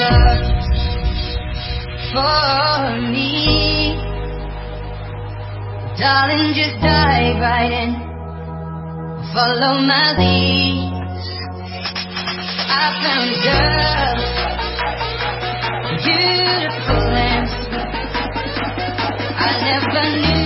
love for me. Darling, just dive right in. Follow my lead. I found a girl, beautiful and. I never knew.